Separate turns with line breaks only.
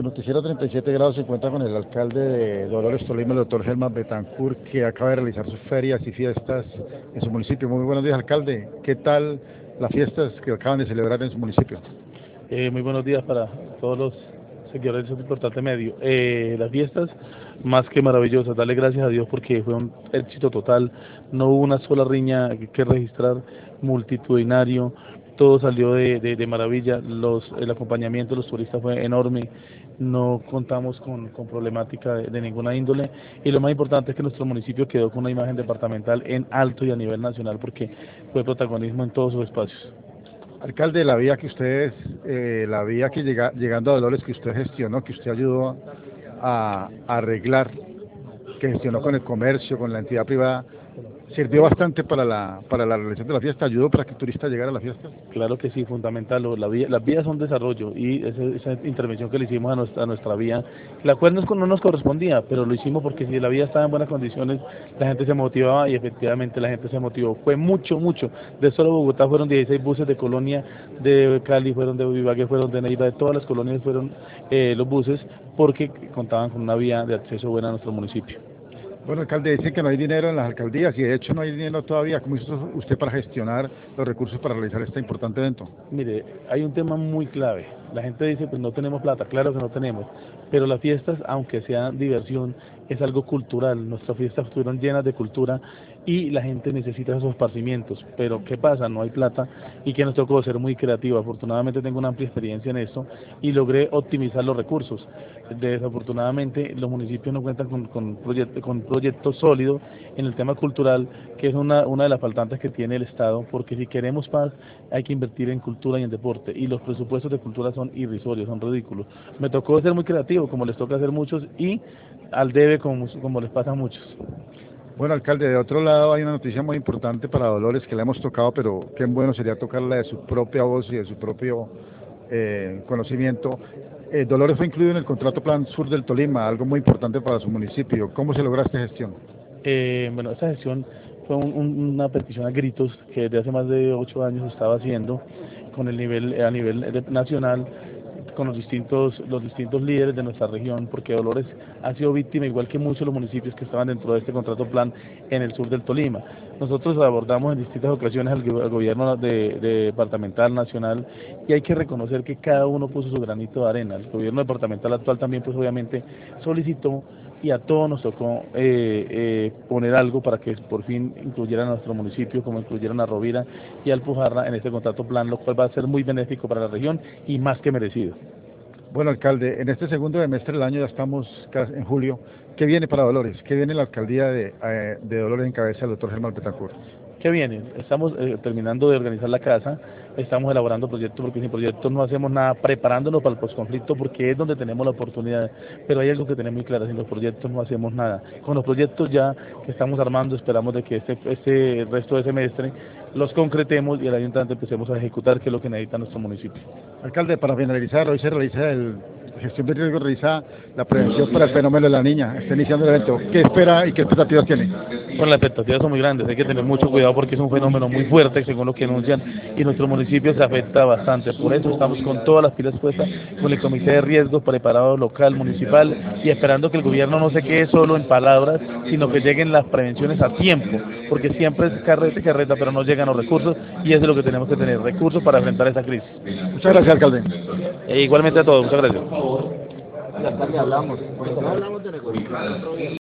Su noticiero 37 grados se encuentra con el alcalde de Dolores Tolima, el doctor Germán Betancourt, que acaba de realizar sus ferias y fiestas en su municipio. Muy buenos días, alcalde. ¿Qué tal las fiestas que acaban de celebrar en su municipio?
Eh, muy buenos días para todos los seguidores de este importante medio. Eh, las fiestas, más que maravillosas, darle gracias a Dios porque fue un éxito total. No hubo una sola riña que registrar, multitudinario, todo salió de, de, maravilla, los, el acompañamiento de los turistas fue enorme, no contamos con, problemática de, ninguna índole y lo más importante es que nuestro municipio quedó con una imagen departamental en alto y a nivel nacional porque fue protagonismo en todos sus espacios.
Alcalde, la vía que ustedes, eh, la vía que llega, llegando a Dolores que usted gestionó, que usted ayudó a arreglar, que gestionó con el comercio, con la entidad privada, sirvió bastante para la, para la realización de la fiesta, ayudó para que el turista llegara a la fiesta.
Claro que sí, fundamental. La vía, las vías son desarrollo y esa, intervención que le hicimos a nuestra, a nuestra vía, la cual no, no nos correspondía, pero lo hicimos porque si la vía estaba en buenas condiciones, la gente se motivaba y efectivamente la gente se motivó. Fue mucho, mucho. De solo Bogotá fueron 16 buses de Colonia, de Cali fueron de Vivague, fueron de Neiva, de todas las colonias fueron eh, los buses porque contaban con una vía de acceso buena a nuestro municipio.
Bueno, alcalde, dice que no hay dinero en las alcaldías y de hecho no hay dinero todavía. ¿Cómo hizo usted para gestionar los recursos para realizar este importante evento?
Mire, hay un tema muy clave. La gente dice, pues no tenemos plata. Claro que no tenemos. Pero las fiestas, aunque sean diversión, es algo cultural. Nuestras fiestas estuvieron llenas de cultura y la gente necesita esos esparcimientos. Pero ¿qué pasa? No hay plata y que nos tocó ser muy creativo. Afortunadamente tengo una amplia experiencia en esto y logré optimizar los recursos. Desafortunadamente los municipios no cuentan con, con, con proyectos sólidos en el tema cultural, que es una, una de las faltantes que tiene el Estado, porque si queremos paz hay que invertir en cultura y en deporte y los presupuestos de cultura son irrisorios, son ridículos. Me tocó ser muy creativo, como les toca hacer muchos, y al debe, como, como les pasa a muchos.
Bueno, alcalde, de otro lado hay una noticia muy importante para Dolores que la hemos tocado, pero qué bueno sería tocarla de su propia voz y de su propio eh, conocimiento. Eh, Dolores fue incluido en el contrato Plan Sur del Tolima, algo muy importante para su municipio. ¿Cómo se logra esta gestión?
Eh, bueno, esta gestión fue una petición a gritos que desde hace más de ocho años estaba haciendo con el nivel a nivel nacional con los distintos, los distintos líderes de nuestra región, porque Dolores ha sido víctima, igual que muchos de los municipios que estaban dentro de este contrato plan en el sur del Tolima. Nosotros abordamos en distintas ocasiones al, gobierno de, departamental, nacional, y hay que reconocer que cada uno puso su granito de arena. El gobierno departamental actual también, pues obviamente, solicitó y a todos nos tocó eh, eh, poner algo para que por fin incluyeran a nuestro municipio, como incluyeron a Rovira y Alpujarra en este contrato plan, lo cual va a ser muy benéfico para la región y más que merecido.
Bueno, alcalde, en este segundo semestre del año, ya estamos en julio, ¿qué viene para Dolores? ¿Qué viene la alcaldía de, eh, Dolores en cabeza del doctor Germán Betancourt?
¿Qué viene? Estamos eh, terminando de organizar la casa, estamos elaborando proyectos porque sin proyectos no hacemos nada, preparándonos para el posconflicto porque es donde tenemos la oportunidad. Pero hay algo que tenemos muy claro, sin los proyectos no hacemos nada. Con los proyectos ya que estamos armando esperamos de que este, este resto de semestre los concretemos y el año empecemos a ejecutar, que es lo que necesita nuestro municipio.
Alcalde, para finalizar, hoy se realiza el gestión de riesgo realiza la prevención para el fenómeno de la niña. Está iniciando el evento. ¿Qué espera y qué expectativas tiene?
Bueno, las expectativas son muy grandes. Hay que tener mucho cuidado porque es un fenómeno muy fuerte, según lo que anuncian, y nuestro municipio se afecta bastante. Por eso estamos con todas las pilas puestas, con el comité de riesgos preparado local, municipal, y esperando que el gobierno no se quede solo en palabras, sino que lleguen las prevenciones a tiempo, porque siempre es carreta y carreta, pero no llegan los recursos, y eso es lo que tenemos que tener, recursos para enfrentar esa crisis.
Muchas gracias, alcalde.
E igualmente a todos, muchas gracias
la tarde hablamos, no hablamos de negociar